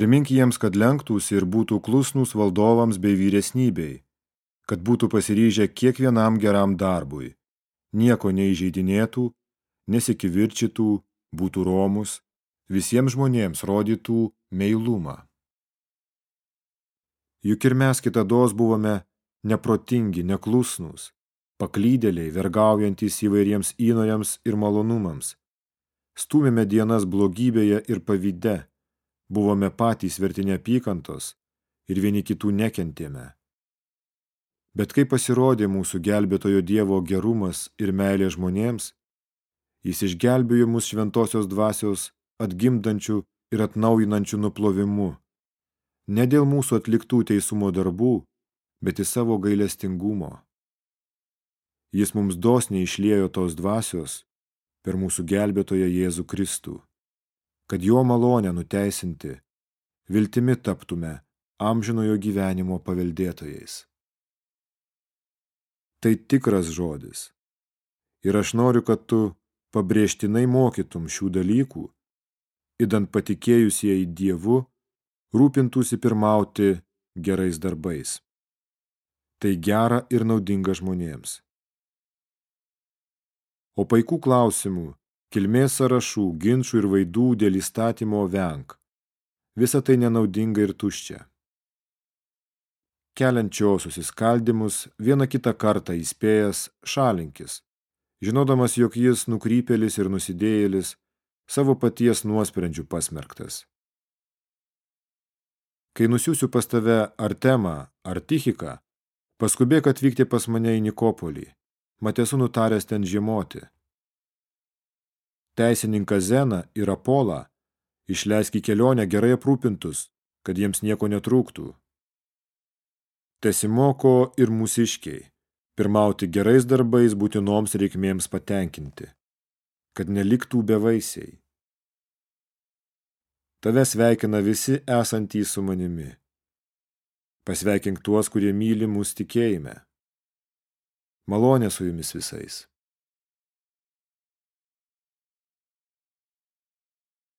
Primink jiems, kad lenktųsi ir būtų klusnus valdovams bei vyresnybei, kad būtų pasiryžę kiekvienam geram darbui, nieko neįžeidinėtų, nesikivirčytų, būtų romus, visiems žmonėms rodytų meilumą. Juk ir mes kitados buvome neprotingi, neklusnūs, paklydėliai, vergaujantys įvairiems įnoriams ir malonumams. Stumėme dienas blogybėje ir pavyde, buvome patys verti neapykantos ir vieni kitų nekentėme. Bet kai pasirodė mūsų gelbėtojo Dievo gerumas ir meilė žmonėms, jis išgelbėjo mus šventosios dvasios atgimdančių ir atnaujinančių nuplovimu, ne dėl mūsų atliktų teisumo darbų, bet į savo gailestingumo. Jis mums dosniai išliejo tos dvasios per mūsų gelbėtoją Jėzų Kristų kad jo malonę nuteisinti, viltimi taptume amžinojo gyvenimo paveldėtojais. Tai tikras žodis. Ir aš noriu, kad tu pabrėžtinai mokytum šių dalykų, įdant patikėjusieji Dievu, rūpintųsi pirmauti gerais darbais. Tai gera ir naudinga žmonėms. O paikų klausimų kilmės sąrašų, ginčių ir vaidų dėl įstatymo venk. Visa tai nenaudinga ir tuščia. Keliančio susiskaldimus vieną kitą kartą įspėjęs šalinkis, žinodamas, jog jis nukrypėlis ir nusidėjėlis, savo paties nuosprendžių pasmerktas. Kai nusiųsiu pas tave Artemą ar Tichiką, paskubėk atvykti pas mane į Nikopolį, mat esu nutaręs ten žiemoti teisininką Zeną ir Apolą išleisk į kelionę gerai aprūpintus, kad jiems nieko netrūktų. Tesimoko ir mūsiškiai, pirmauti gerais darbais būtinoms reikmėms patenkinti, kad neliktų bevaisiai. Tave sveikina visi esantys su manimi. Pasveikink tuos, kurie myli mus tikėjime. Malonė su jumis visais.